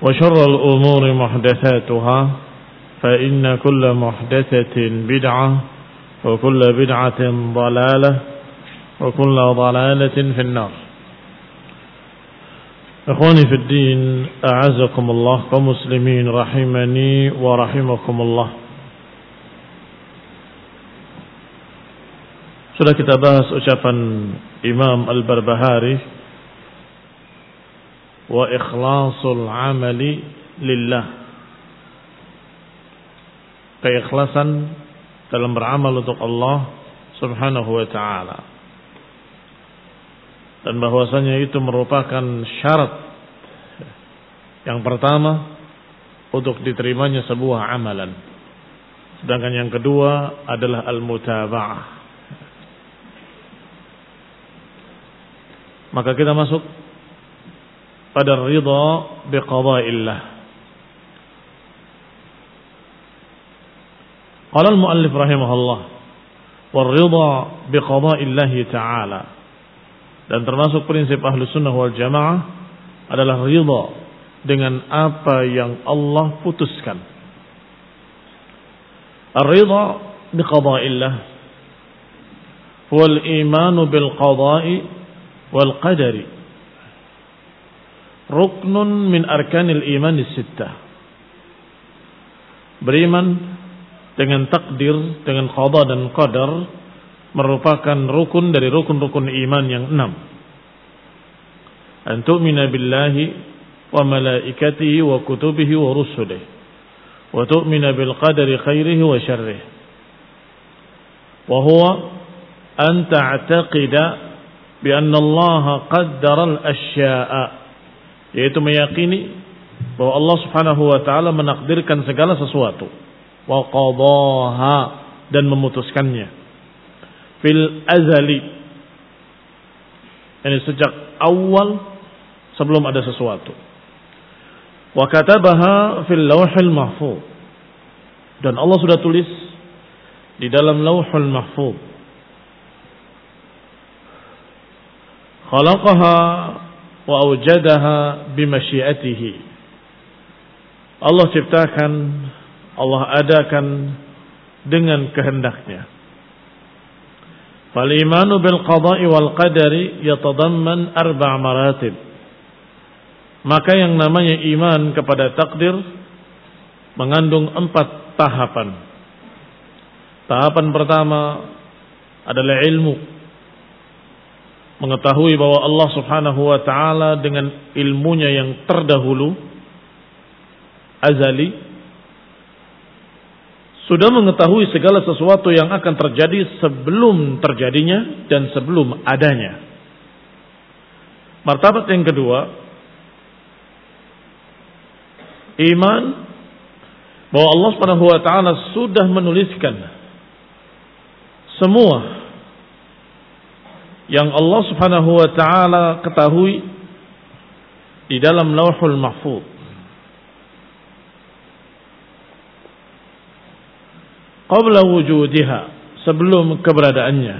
وشر الأمور محدثاتها فإن كل محدثة بدعة وكل بدعة ضلالة وكل ضلالة في النار. إخواني في الدين أعزكم الله كمسلمين رحمني ورحمكم الله. Sudah kita bahas ucapan Imam Al-Barbahari wa ikhlasul amali lillah. Keikhlasan dalam beramal untuk Allah Subhanahu wa taala. Dan bahwasanya itu merupakan syarat yang pertama untuk diterimanya sebuah amalan. Sedangkan yang kedua adalah al-mutaba'ah Maka kita masuk pada ridha biqada'illah. Qala al-muallif rahimahullah war-ridha biqada'illah ta'ala. Dan termasuk prinsip ahlu sunnah wal jamaah adalah ridha dengan apa yang Allah putuskan. Ar-ridha biqada'illah huwa al-imanu bil qada'i wal qadari ruknun min arkanil iman sittah. Beriman dengan takdir dengan qada dan qadar merupakan rukun dari rukun-rukun iman yang enam. An tu'mina billahi wa malaikatihi wa kutubihi wa rusulihi wa tu'mina bil qadari khairihi wa syarrihi. Wa huwa an ta'taqida bianna Allah qaddara al-asya'a yaitu meyakini bahwa Allah Subhanahu wa taala menakdirkan segala sesuatu. Wa qadaha dan memutuskannya. Fil azali. Ini sejak awal sebelum ada sesuatu. Wa katabaha fil lauhil mahfuz. Dan Allah sudah tulis di dalam lauhul mahfuz. Khalaqaha wa awjadaha bimasyiatihi Allah ciptakan Allah adakan dengan kehendaknya. Fal imanu bil qada'i wal qadari yatadamman arba' maratib. Maka yang namanya iman kepada takdir mengandung empat tahapan. Tahapan pertama adalah ilmu. Mengetahui bahwa Allah subhanahu wa ta'ala dengan ilmunya yang terdahulu, azali, sudah mengetahui segala sesuatu yang akan terjadi sebelum terjadinya dan sebelum adanya. Martabat yang kedua, iman bahwa Allah Subhanahu wa taala sudah menuliskan semua yang Allah Subhanahu wa taala ketahui di dalam Lauhul Mahfuz. qabla wujudiha sebelum keberadaannya.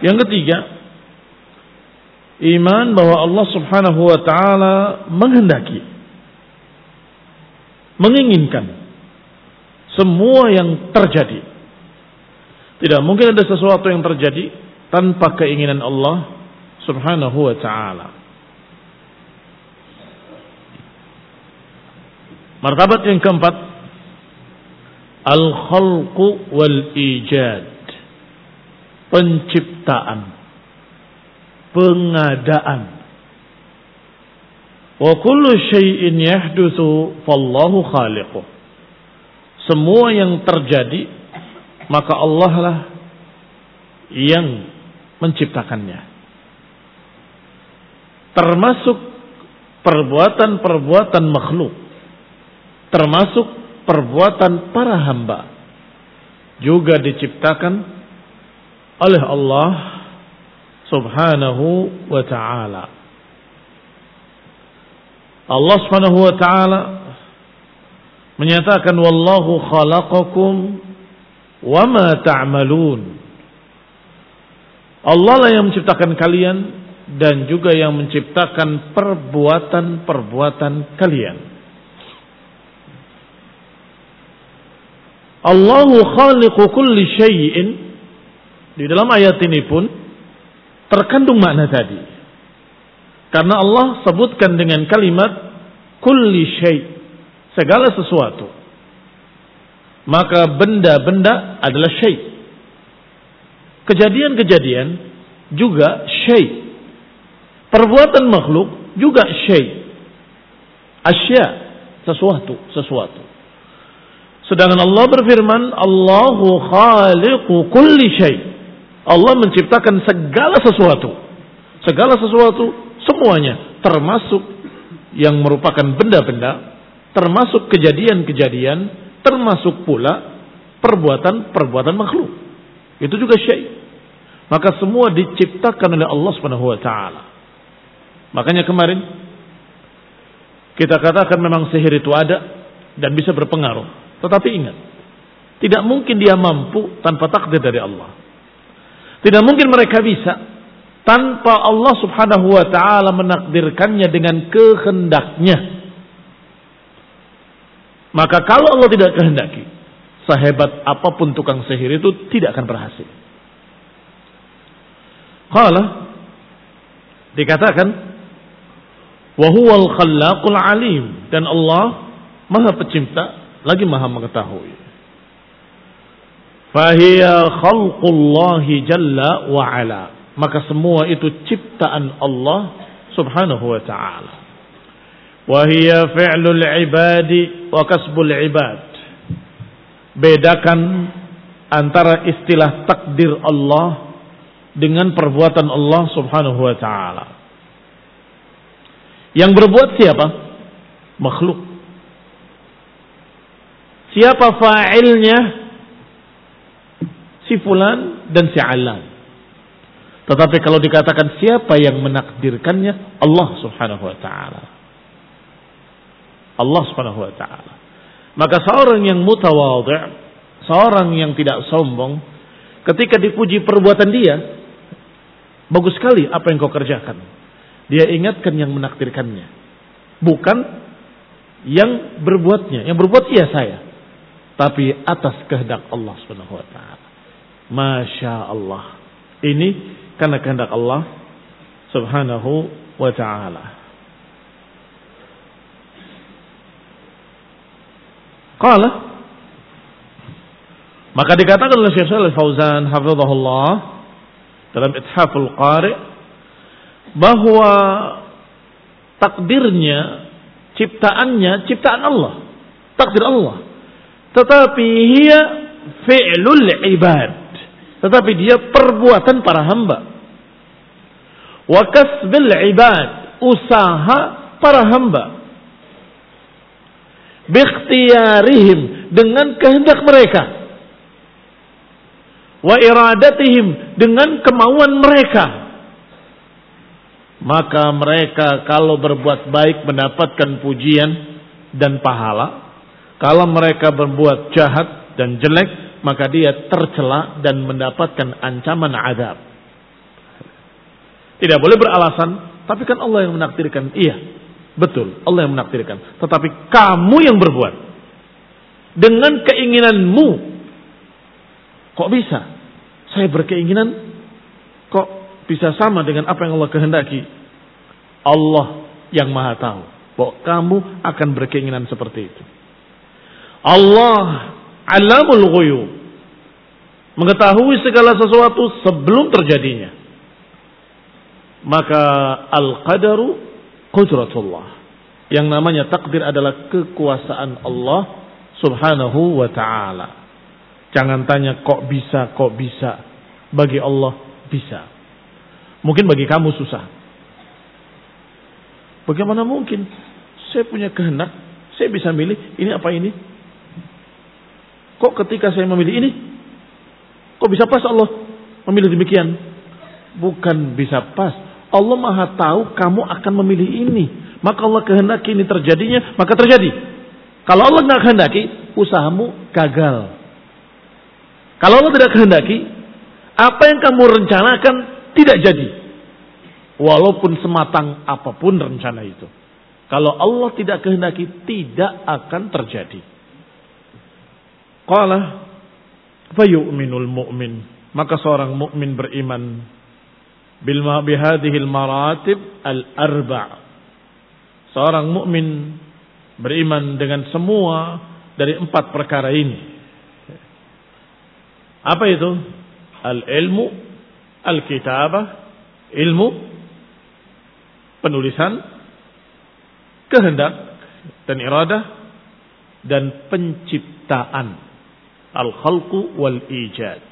Yang ketiga, iman bahwa Allah Subhanahu wa taala menghendaki menginginkan semua yang terjadi. Tidak mungkin ada sesuatu yang terjadi tanpa keinginan Allah Subhanahu wa taala. Martabat yang keempat Al-khalqu wal ijad Penciptaan. Pengadaan. Wa kullu syai'in yahduthu Fallahu khaliquh. Semua yang terjadi Maka Allah lah Yang menciptakannya. Termasuk Perbuatan-perbuatan makhluk. Termasuk perbuatan para hamba. Juga diciptakan oleh Allah Subhanahu wa taala. Allah Subhanahu wa taala menyatakan wallahu khalaqakum wama ta'malun. Allah lah yang menciptakan kalian dan juga yang menciptakan perbuatan-perbuatan kalian. Allahu khaliqu kulli syai'in di dalam ayat ini pun terkandung makna tadi. Karena Allah sebutkan dengan kalimat kulli syai' segala sesuatu. Maka benda-benda adalah syai'. Kejadian-kejadian juga syai'. Perbuatan makhluk juga syai'. Asya sesuatu, sesuatu. Sedangkan Allah berfirman, Allahu khaliqu kulli syai. Allah menciptakan segala sesuatu. Segala sesuatu semuanya termasuk yang merupakan benda-benda, termasuk kejadian-kejadian, termasuk pula perbuatan-perbuatan makhluk. Itu juga syai. Maka semua diciptakan oleh Allah Subhanahu wa taala. Makanya kemarin kita katakan memang sihir itu ada dan bisa berpengaruh. Tetapi ingat, tidak mungkin dia mampu tanpa takdir dari Allah. Tidak mungkin mereka bisa tanpa Allah Subhanahu wa taala menakdirkannya dengan kehendaknya. Maka kalau Allah tidak kehendaki, sehebat apa pun tukang sihir itu tidak akan berhasil. Qala dikatakan wa huwal khallaqul alim dan Allah Maha Pencipta lagi maha mengetahui. Fahiyya khalqullahi jalla wa ala. Maka semua itu ciptaan Allah subhanahu wa ta'ala. Wahiyya fi'lul ibadi wa kasbul ibad. Bedakan antara istilah takdir Allah dengan perbuatan Allah subhanahu wa ta'ala. Yang berbuat siapa? Makhluk. Siapa fa'ilnya? Si fulan dan si alan. Tetapi kalau dikatakan siapa yang menakdirkannya? Allah subhanahu wa ta'ala. Allah subhanahu wa ta'ala. Maka seorang yang mutawadhi' seorang yang tidak sombong, ketika dipuji perbuatan dia, bagus sekali apa yang kau kerjakan. Dia ingatkan yang menakdirkannya. Bukan yang berbuatnya. Yang berbuat iya saya. Tapi atas kehendak Allah Subhanahu wa taala. Masya Allah. Ini karena kehendak Allah Subhanahu wa taala. Qala maka dikatakan oleh Syekh Shalih Fauzan hafizahullah dalam Ithaful Qari bahwa takdirnya, ciptaannya ciptaan Allah, takdir Allah. Tetapi dia fi'lul ibad. Tetapi dia perbuatan para hamba. Wa kasbil ibad, usaha para hamba. Bikhtiyarihim dengan kehendak mereka. Wa iradatihim dengan kemauan mereka maka mereka kalau berbuat baik mendapatkan pujian dan pahala. Kalau mereka berbuat jahat dan jelek, maka dia tercela dan mendapatkan ancaman adab. Tidak boleh beralasan, tapi kan Allah yang menakdirkan. Iya, betul, Allah yang menakdirkan. Tetapi kamu yang berbuat dengan keinginanmu, kok bisa? Saya berkeinginan, kok bisa sama dengan apa yang Allah kehendaki. Allah yang maha tahu bahwa kamu akan berkeinginan seperti itu. Allah alamul ghuyub mengetahui segala sesuatu sebelum terjadinya. Maka al-qadaru qudratullah. Yang namanya takdir adalah kekuasaan Allah subhanahu wa ta'ala. Jangan tanya kok bisa, kok bisa. Bagi Allah bisa. Mungkin bagi kamu susah. Bagaimana mungkin? Saya punya kehendak, saya bisa milih ini apa ini. Kok ketika saya memilih ini, kok bisa pas Allah memilih demikian? Bukan bisa pas. Allah maha tahu kamu akan memilih ini. Maka Allah kehendaki ini terjadinya, maka terjadi. Kalau Allah nggak kehendaki, usahamu gagal. Kalau Allah tidak kehendaki, apa yang kamu rencanakan tidak jadi. Walaupun sematang apa pun rencana itu. Kalau Allah tidak kehendaki, tidak akan terjadi. Qala fayu'minul mu'min. Maka seorang mukmin beriman bil bihadhil maratib al-arba'. Seorang mukmin beriman dengan semua dari empat perkara ini. Apa itu? Al-ilmu, al-kitabah, ilmu, penulisan, kehendak dan iradah dan penciptaan. Al-khalqu wal ijad.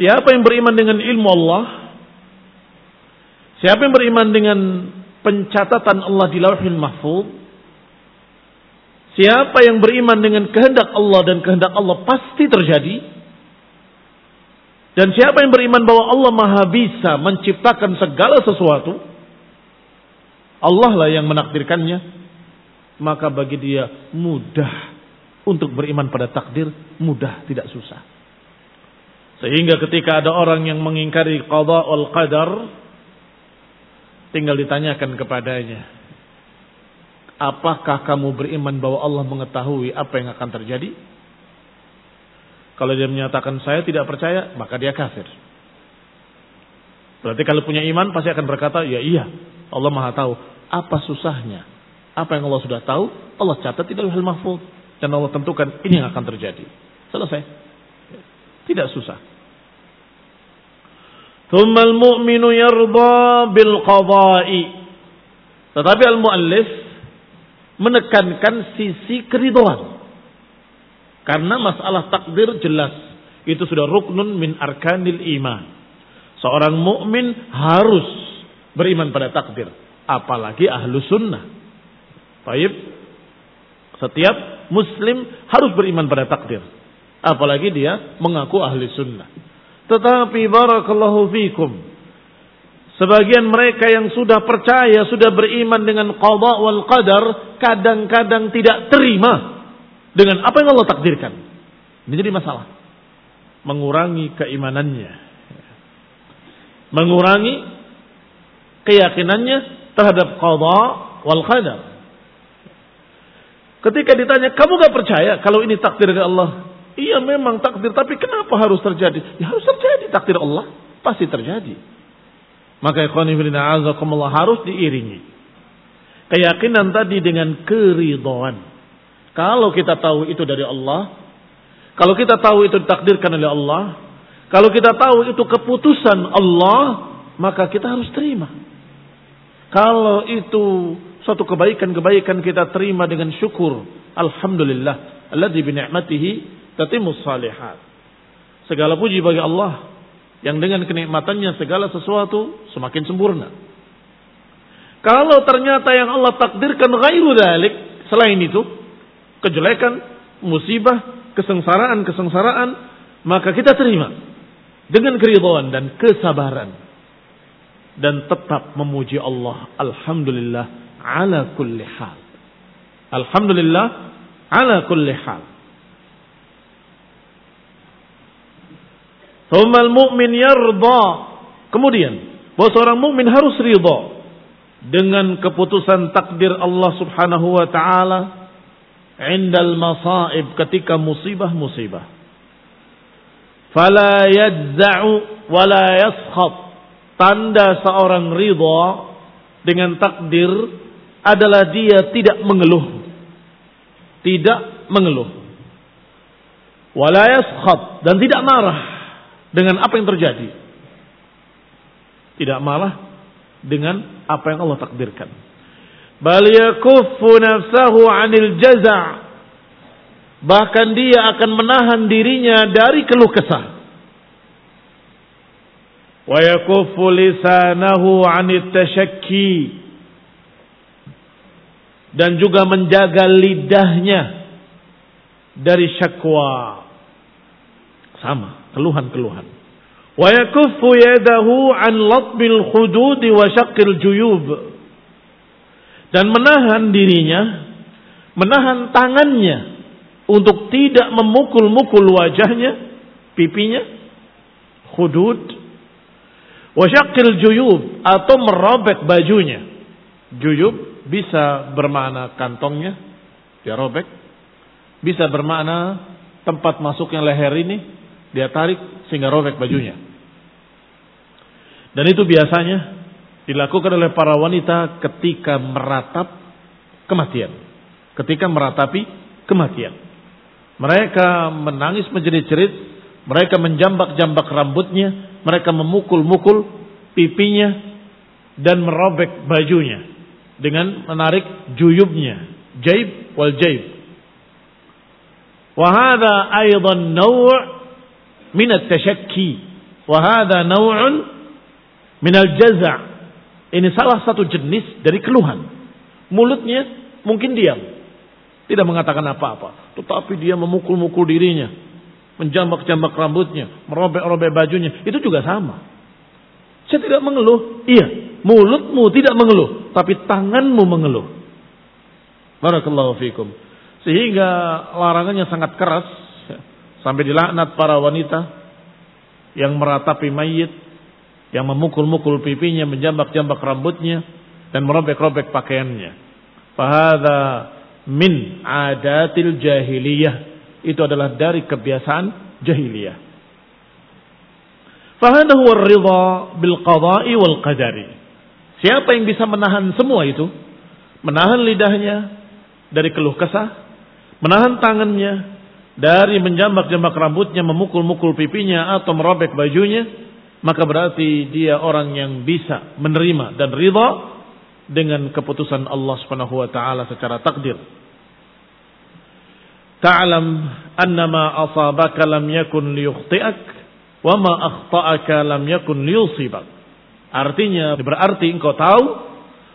Siapa yang beriman dengan ilmu Allah, siapa yang beriman dengan pencatatan Allah di Lauhul Mahfuz, siapa yang beriman dengan kehendak Allah dan kehendak Allah pasti terjadi, dan siapa yang beriman bahwa Allah Maha bisa menciptakan segala sesuatu, Allah lah yang menakdirkannya, maka bagi dia mudah untuk beriman pada takdir, mudah tidak susah. Sehingga ketika ada orang yang mengingkari qada wal qadar, tinggal ditanyakan kepadanya, apakah kamu beriman bahwa Allah mengetahui apa yang akan terjadi? Kalau dia menyatakan saya tidak percaya, maka dia kafir. Berarti kalau punya iman pasti akan berkata, ya iya, Allah maha tahu. Apa susahnya? Apa yang Allah sudah tahu, Allah catat di dalam mahfud. Dan Allah tentukan ini yang akan terjadi. Selesai. Tidak susah. Thummal mu'minu yarda bil qadai. Tetapi al-muallif menekankan sisi keriduan. Karena masalah takdir jelas. Itu sudah ruknun min arkanil iman. Seorang mukmin harus beriman pada takdir apalagi ahlu sunnah. Baik, setiap muslim harus beriman pada takdir. Apalagi dia mengaku ahli sunnah. Tetapi barakallahu fikum. Sebagian mereka yang sudah percaya, sudah beriman dengan qada wal qadar, kadang-kadang tidak terima dengan apa yang Allah takdirkan. Ini jadi masalah. Mengurangi keimanannya. Mengurangi keyakinannya terhadap qada wal qadar. Ketika ditanya, kamu gak percaya kalau ini takdir dari Allah? Iya memang takdir, tapi kenapa harus terjadi? Ya harus terjadi takdir Allah. Pasti terjadi. Maka ikhwanifidina azakumullah harus diiringi. Keyakinan tadi dengan keridhaan. Kalau kita tahu itu dari Allah, kalau kita tahu itu ditakdirkan oleh Allah, kalau kita tahu itu keputusan Allah, maka kita harus terima. Kalau itu suatu kebaikan-kebaikan kita terima dengan syukur. Alhamdulillah. Alladzi bi ni'matihi tatimmus salihat. Segala puji bagi Allah yang dengan kenikmatannya segala sesuatu semakin sempurna. Kalau ternyata yang Allah takdirkan ghairu dalik, selain itu, kejelekan, musibah, kesengsaraan-kesengsaraan, maka kita terima dengan keridhaan dan kesabaran dan tetap memuji Allah. Alhamdulillah ala kulli hal. Alhamdulillah ala kulli hal. Thumma al-mu'min yarda. Kemudian, bahwa seorang mukmin harus ridha dengan keputusan takdir Allah Subhanahu wa taala indal masaib ketika musibah-musibah. Fala yadza'u wala yaskhat. Tanda seorang ridha dengan takdir adalah dia tidak mengeluh. Tidak mengeluh. Wala yaskhat dan tidak marah dengan apa yang terjadi. Tidak marah dengan apa yang Allah takdirkan. Bal yakuffu nafsahu 'anil jaza' Bahkan dia akan menahan dirinya dari keluh kesah. Wa yakuffu lisanahu 'anit tashakki. Dan juga menjaga lidahnya dari syakwa. Sama, keluhan-keluhan. Wa yakuffu yadahu 'an latbil hudud wa syaqqil juyub. Dan menahan dirinya, menahan tangannya untuk tidak memukul-mukul wajahnya, pipinya, hudud, wasyakil juyub atau merobek bajunya. Juyub bisa bermakna kantongnya, dia robek. Bisa bermakna tempat masuknya leher ini, dia tarik sehingga robek bajunya. Dan itu biasanya dilakukan oleh para wanita ketika meratap kematian. Ketika meratapi kematian. Mereka menangis menjerit-jerit, mereka menjambak-jambak rambutnya, mereka memukul-mukul pipinya dan merobek bajunya dengan menarik juyubnya, jaib wal jaib. Wahada aydan min at-tashakki. Wahada naw'un min al-jaza'. Ini salah satu jenis dari keluhan. Mulutnya mungkin diam, tidak mengatakan apa-apa. Tetapi dia memukul-mukul dirinya. Menjambak-jambak rambutnya. Merobek-robek bajunya. Itu juga sama. Saya tidak mengeluh. Iya. Mulutmu tidak mengeluh. Tapi tanganmu mengeluh. Barakallahu fikum. Sehingga larangannya sangat keras. Sampai dilaknat para wanita. Yang meratapi mayit. Yang memukul-mukul pipinya. Menjambak-jambak rambutnya. Dan merobek-robek pakaiannya. Fahada min adatil jahiliyah. Itu adalah dari kebiasaan jahiliyah. Fahada huwa ridha bil qada'i wal qadari. Siapa yang bisa menahan semua itu? Menahan lidahnya dari keluh kesah, menahan tangannya dari menjambak-jambak rambutnya, memukul-mukul pipinya atau merobek bajunya, maka berarti dia orang yang bisa menerima dan ridha dengan keputusan Allah Subhanahu wa taala secara takdir. Ta'lam annama asabaka lam yakun liyukhti'ak wa ma akhta'aka lam yakun liyusibak. Artinya berarti engkau tahu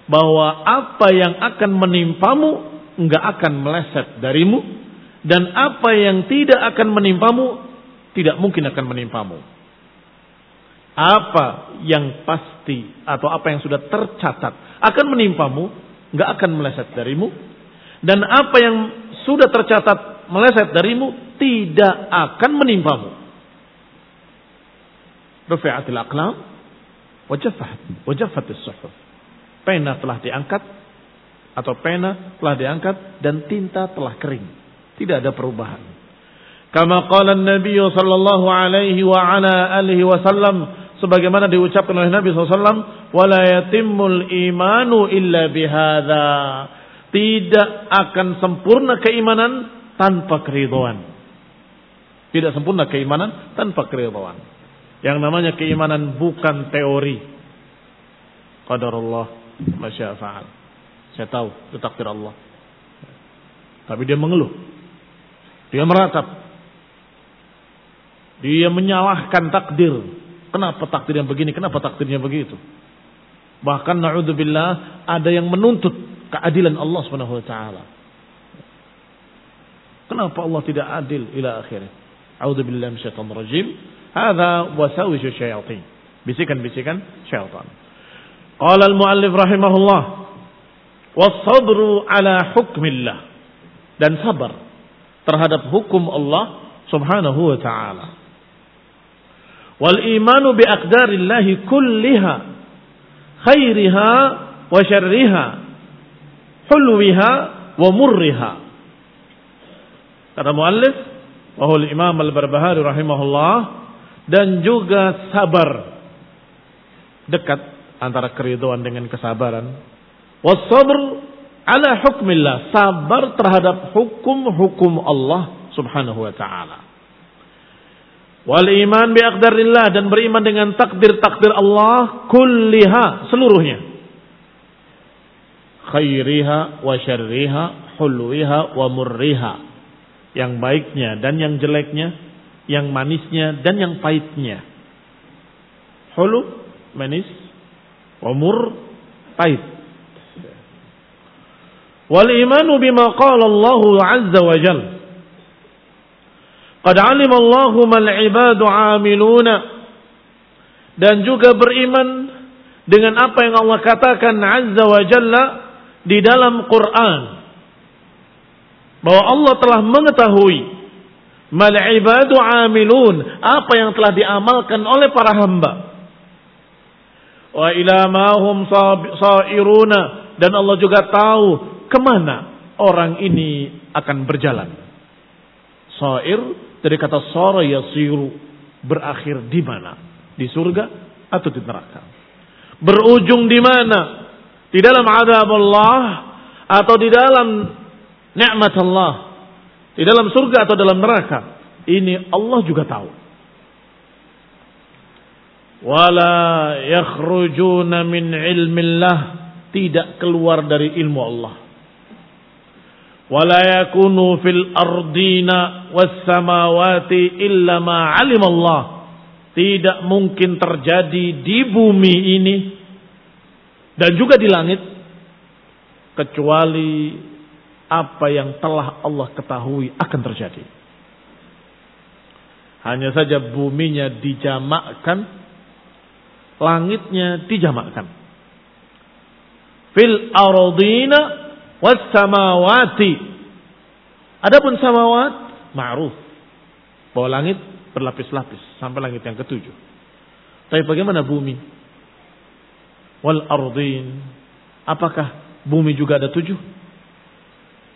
bahwa apa yang akan menimpamu enggak akan meleset darimu dan apa yang tidak akan menimpamu tidak mungkin akan menimpamu apa yang pasti atau apa yang sudah tercatat akan menimpamu, nggak akan meleset darimu, dan apa yang sudah tercatat meleset darimu tidak akan menimpamu. Rufi'atil aqlam wajafat wajafatis suhuf. Pena telah diangkat, atau pena telah diangkat dan tinta telah kering. Tidak ada perubahan. Kama qala Nabi sallallahu alaihi wa ala alihi wasallam sebagaimana diucapkan oleh Nabi SAW, wala yatimul imanu illa bihadza. Tidak akan sempurna keimanan tanpa keridhaan. Tidak sempurna keimanan tanpa keridhaan. Yang namanya keimanan bukan teori. Qadarullah masya'fa'al. Saya tahu itu takdir Allah. Tapi dia mengeluh. Dia meratap. Dia menyalahkan takdir. Kenapa takdir yang begini? Kenapa takdirnya begitu? Bahkan na'udzubillah ada yang menuntut keadilan Allah Subhanahu wa taala. Kenapa Allah tidak adil ila akhirnya? A'udzubillahi minasyaitonir rajim. Hadza wasawisu syayatin. Bisikan-bisikan syaitan. Qala al-muallif rahimahullah, "Was-sabru ala hukmillah." Dan sabar terhadap hukum Allah Subhanahu wa taala. Wal imanu bi aqdarillahi kulliha khairiha wa syarriha hulwiha wa murriha. Kata muallif wahul Imam Al-Barbahari rahimahullah dan juga sabar dekat antara keriduan dengan kesabaran. Wasabr ala hukmillah, sabar terhadap hukum-hukum Allah Subhanahu wa taala. Wal iman bi aqdarillah dan beriman dengan takdir-takdir Allah kulliha seluruhnya. Khairiha wa syarriha, hulwiha wa murriha. Yang baiknya dan yang jeleknya, yang manisnya dan yang pahitnya. Hulu manis, wa mur pahit. Wal imanu bima qala Allah azza wa jalla Qad alimallahu mal ibadu amiluna. Dan juga beriman dengan apa yang Allah katakan Azza wa Jalla di dalam Quran. Bahwa Allah telah mengetahui mal ibadu amilun. Apa yang telah diamalkan oleh para hamba. Wa ila mahum sairuna. Dan Allah juga tahu ke mana orang ini akan berjalan. Sair dari kata sara yasiru berakhir di mana? Di surga atau di neraka? Berujung di mana? Di dalam adab Allah atau di dalam nikmat Allah? Di dalam surga atau dalam neraka? Ini Allah juga tahu. Wala yakhrujuna min ilmillah tidak keluar dari ilmu Allah ولا يكون في الأرضين والسماوات إلا ما علم الله tidak mungkin terjadi di bumi ini dan juga di langit kecuali apa yang telah Allah ketahui akan terjadi. Hanya saja buminya dijamakkan, langitnya dijamakkan. Fil ardina was samawati. Adapun samawat ma'ruf. Bahwa langit berlapis-lapis sampai langit yang ketujuh. Tapi bagaimana bumi? Wal ardin. Apakah bumi juga ada tujuh?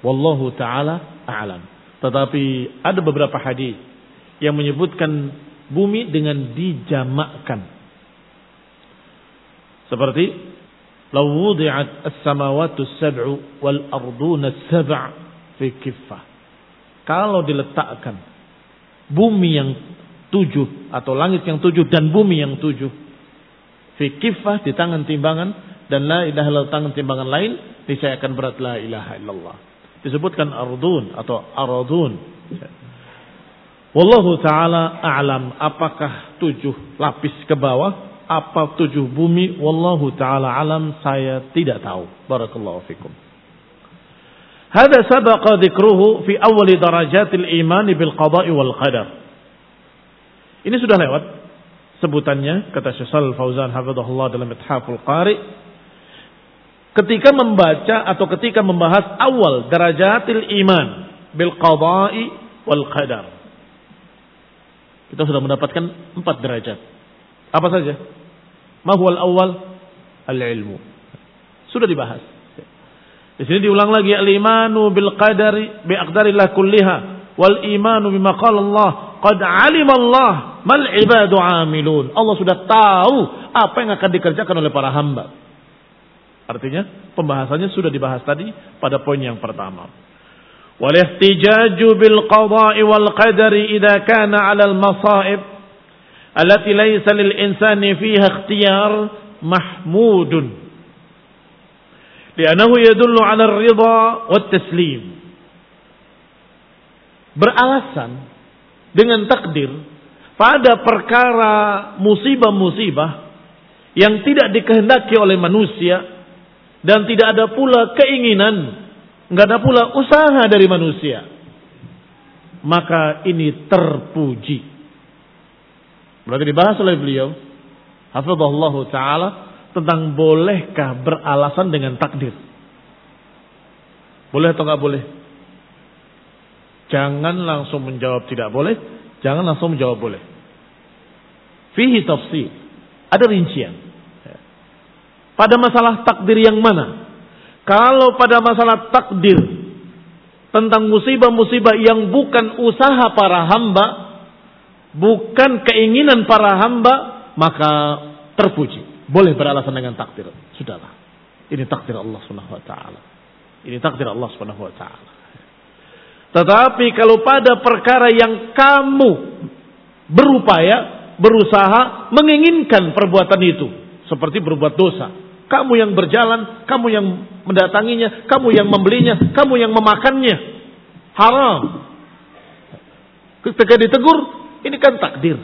Wallahu taala a'lam. Tetapi ada beberapa hadis yang menyebutkan bumi dengan dijamakkan. Seperti law wudi'at as-samawati sab'u السبع في sab'a. Kalau diletakkan bumi yang tujuh atau langit yang tujuh dan bumi yang tujuh fi kiffah di tangan timbangan dan la ilaha illallah tangan timbangan lain niscaya akan berat la ilaha illallah. Disebutkan ardun atau aradun. Wallahu taala a'lam apakah tujuh lapis ke bawah apa tujuh bumi wallahu taala alam saya tidak tahu. Barakallahu fikum. Hada sabaqa dzikruhu fi awal darajatil iman bil qada'i wal qadar. Ini sudah lewat sebutannya kata Syaikhul Fauzan hafizahullah dalam Ithaful Qari. Ketika membaca atau ketika membahas awal darajatil iman bil qada'i wal qadar. Kita sudah mendapatkan empat derajat. Apa saja Mahwal awal al-ilmu. Sudah dibahas. Di sini diulang lagi al-imanu bil qadari bi aqdarillah kulliha wal imanu bima qala Allah qad alima Allah mal ibadu amilun. Allah sudah tahu apa yang akan dikerjakan oleh para hamba. Artinya pembahasannya sudah dibahas tadi pada poin yang pertama. Wal ihtijaju bil qada'i wal qadari idza kana 'ala al masa'ib allati laysa lil insani fiha ikhtiyar mahmudun. Li'annahu yadullu 'ala ar-ridha wat taslim. Beralasan dengan takdir pada perkara musibah-musibah yang tidak dikehendaki oleh manusia dan tidak ada pula keinginan, nggak ada pula usaha dari manusia. Maka ini terpuji. Berarti dibahas oleh beliau, hafizahullah taala tentang bolehkah beralasan dengan takdir. Boleh atau nggak boleh? Jangan langsung menjawab tidak boleh, jangan langsung menjawab boleh. Fihi tafsir. Ada rincian. Pada masalah takdir yang mana? Kalau pada masalah takdir tentang musibah-musibah yang bukan usaha para hamba, bukan keinginan para hamba, maka terpuji. Boleh beralasan dengan takdir. Sudahlah. Ini takdir Allah Subhanahu wa taala. Ini takdir Allah Subhanahu wa taala. Tetapi kalau pada perkara yang kamu berupaya, berusaha menginginkan perbuatan itu, seperti berbuat dosa, kamu yang berjalan, kamu yang mendatanginya, kamu yang membelinya, kamu yang memakannya. Haram. Ketika ditegur, ini kan takdir.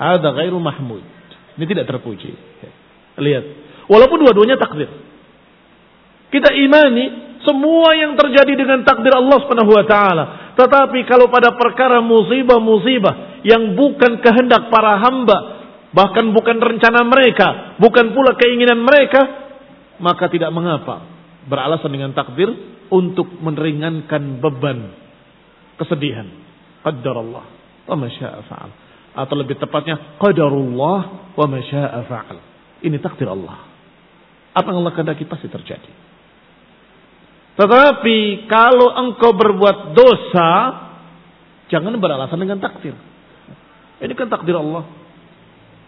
Ada gairu mahmud. Ini tidak terpuji. Lihat. Walaupun dua-duanya takdir. Kita imani semua yang terjadi dengan takdir Allah Subhanahu wa taala. Tetapi kalau pada perkara musibah-musibah yang bukan kehendak para hamba, bahkan bukan rencana mereka, bukan pula keinginan mereka, maka tidak mengapa beralasan dengan takdir untuk meringankan beban kesedihan. Qaddarullah wa masya'a fa'al. Atau lebih tepatnya qadarullah wa masya'a fa'al. Ini takdir Allah. Apa yang Allah kehendaki pasti terjadi. Tetapi kalau engkau berbuat dosa, jangan beralasan dengan takdir. Ini kan takdir Allah.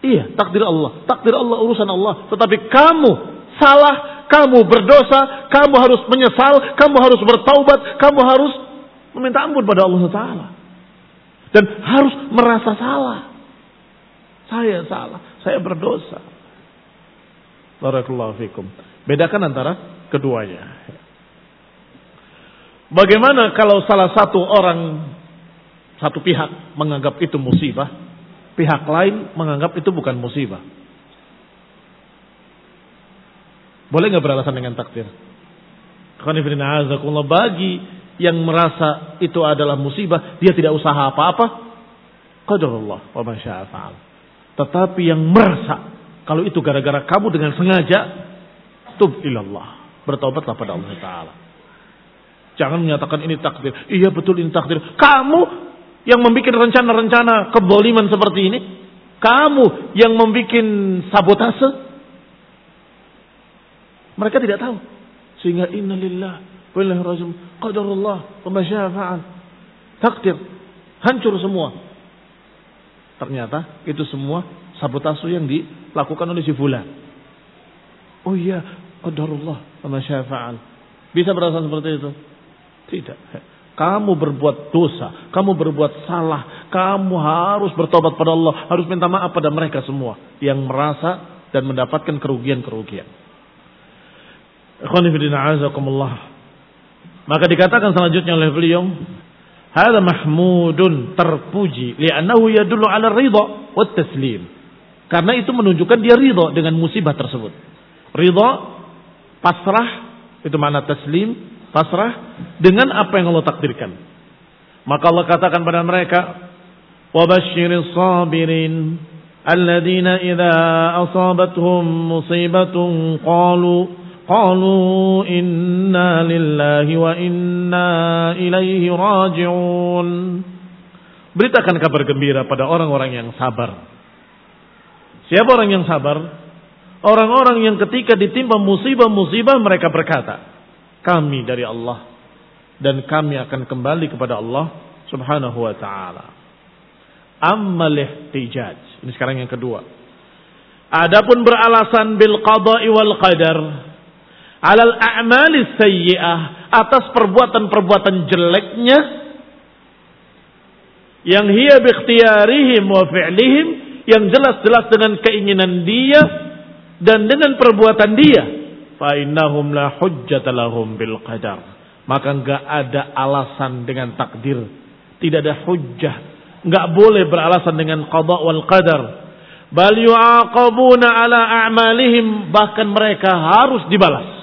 Iya, takdir Allah. Takdir Allah urusan Allah. Tetapi kamu salah, kamu berdosa, kamu harus menyesal, kamu harus bertaubat, kamu harus meminta ampun pada Allah Taala. Dan harus merasa salah. Saya salah, saya berdosa. Barakallahu fikum. Bedakan antara keduanya. Bagaimana kalau salah satu orang, satu pihak menganggap itu musibah, pihak lain menganggap itu bukan musibah. Boleh nggak beralasan dengan takdir? bagi yang merasa itu adalah musibah, dia tidak usaha apa-apa. Qadarullah wa masya'afa'al. Tetapi yang merasa kalau itu gara-gara kamu dengan sengaja, tub ilallah. Bertobatlah pada Allah Ta'ala. Jangan menyatakan ini takdir. Iya betul ini takdir. Kamu yang membuat rencana-rencana keboliman seperti ini? Kamu yang membuat sabotase? Mereka tidak tahu. Sehingga innalillah wa inna rajum qadarullah wa masyafa'al. Takdir. Hancur semua. Ternyata itu semua sabotase yang dilakukan oleh si fulan. Oh iya, qadarullah wa masyafa'al. Bisa berasa seperti itu? Tidak. Kamu berbuat dosa, kamu berbuat salah, kamu harus bertobat pada Allah, harus minta maaf pada mereka semua yang merasa dan mendapatkan kerugian-kerugian. Maka dikatakan selanjutnya oleh beliau, "Hada mahmudun terpuji li'annahu yadullu 'ala ridha wa taslim." Karena itu menunjukkan dia ridha dengan musibah tersebut. Ridha pasrah itu mana taslim pasrah dengan apa yang Allah takdirkan. Maka Allah katakan pada mereka, "Wabashshiris sabirin alladzina idza asabatuhum musibatun qalu inna lillahi wa inna ilaihi raji'un." Beritakan kabar gembira pada orang-orang yang sabar. Siapa orang yang sabar? Orang-orang yang ketika ditimpa musibah-musibah mereka berkata, kami dari Allah dan kami akan kembali kepada Allah Subhanahu wa taala. Ammal ihtijaj. Ini sekarang yang kedua. Adapun beralasan bil qada'i wal qadar alal a'mali sayyi'ah atas perbuatan-perbuatan jeleknya yang hiya bikhtiyarihim wa fi'lihim yang jelas-jelas dengan keinginan dia dan dengan perbuatan dia. Fa innahum la hujjata lahum bil qadar. Maka enggak ada alasan dengan takdir. Tidak ada hujjah. Enggak boleh beralasan dengan qada wal qadar. Bal yu'aqabuna ala a'malihim. Bahkan mereka harus dibalas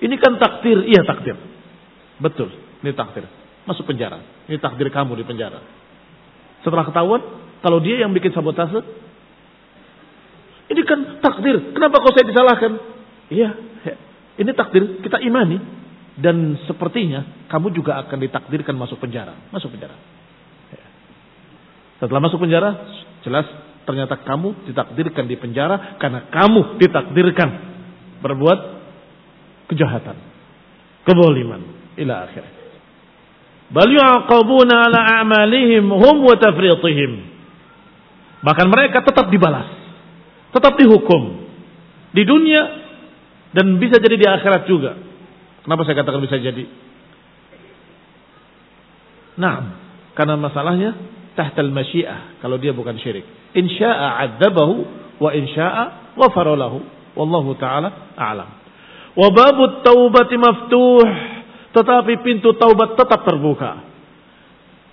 ini kan takdir iya takdir betul ini takdir masuk penjara ini takdir kamu di penjara setelah ketahuan kalau dia yang bikin sabotase, ini kan takdir. Kenapa kau saya disalahkan? Iya, ini takdir. Kita imani. Dan sepertinya kamu juga akan ditakdirkan masuk penjara. Masuk penjara. Setelah masuk penjara, jelas ternyata kamu ditakdirkan di penjara karena kamu ditakdirkan berbuat kejahatan, keboliman, ila akhir. Bal yu'aqabuna ala a'malihim hum wa tafriqihim. Bahkan mereka tetap dibalas. Tetap dihukum. Di dunia dan bisa jadi di akhirat juga. Kenapa saya katakan bisa jadi? Nah, karena masalahnya tahtal masyiah kalau dia bukan syirik. Insya'a adzabahu wa insya'a ghafara lahu. Wallahu taala a'lam. Wa babut taubati maftuh, tetapi pintu taubat tetap terbuka.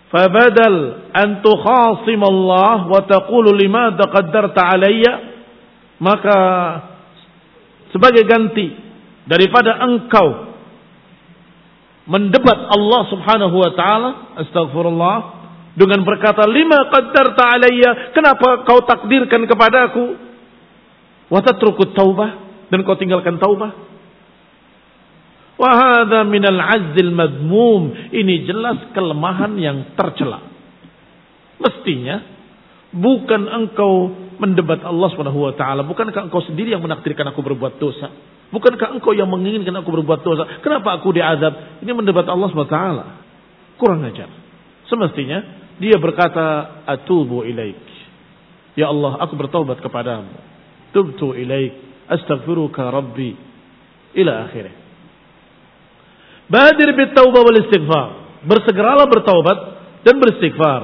Fabadal an tukhasim Allah wa taqulu limadha qaddarta alayya. Maka sebagai ganti daripada engkau mendebat Allah Subhanahu wa taala astagfirullah dengan berkata lima qaddarta alayya? Kenapa kau takdirkan kepadaku wa tatrukut taubah dan kau tinggalkan taubah Wahada minal azil madmum. Ini jelas kelemahan yang tercela. Mestinya bukan engkau mendebat Allah Subhanahu wa taala, bukankah engkau sendiri yang menakdirkan aku berbuat dosa? Bukankah engkau yang menginginkan aku berbuat dosa? Kenapa aku diazab? Ini mendebat Allah Subhanahu wa taala. Kurang ajar. Semestinya dia berkata, "Atubu ilaik." Ya Allah, aku bertobat kepadamu. Tubtu ilaik, astaghfiruka rabbi ila akhirih. Badir bit taubah wal istighfar. Bersegeralah bertaubat dan beristighfar.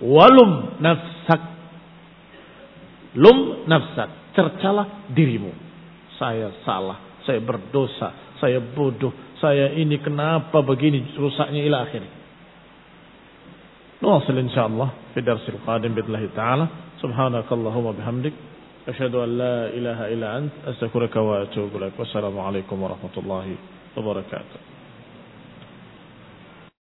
Walum nafsak. Lum nafsak. Cercalah dirimu. Saya salah. Saya berdosa. Saya bodoh. Saya ini kenapa begini rusaknya ila akhir. نواصل إن شاء الله في الدرس القادم بإذن الله تعالى سبحانك اللهم وبحمدك أشهد أن لا إله إلا أنت أستغفرك وأتوب إليك والسلام عليكم ورحمة الله وبركاته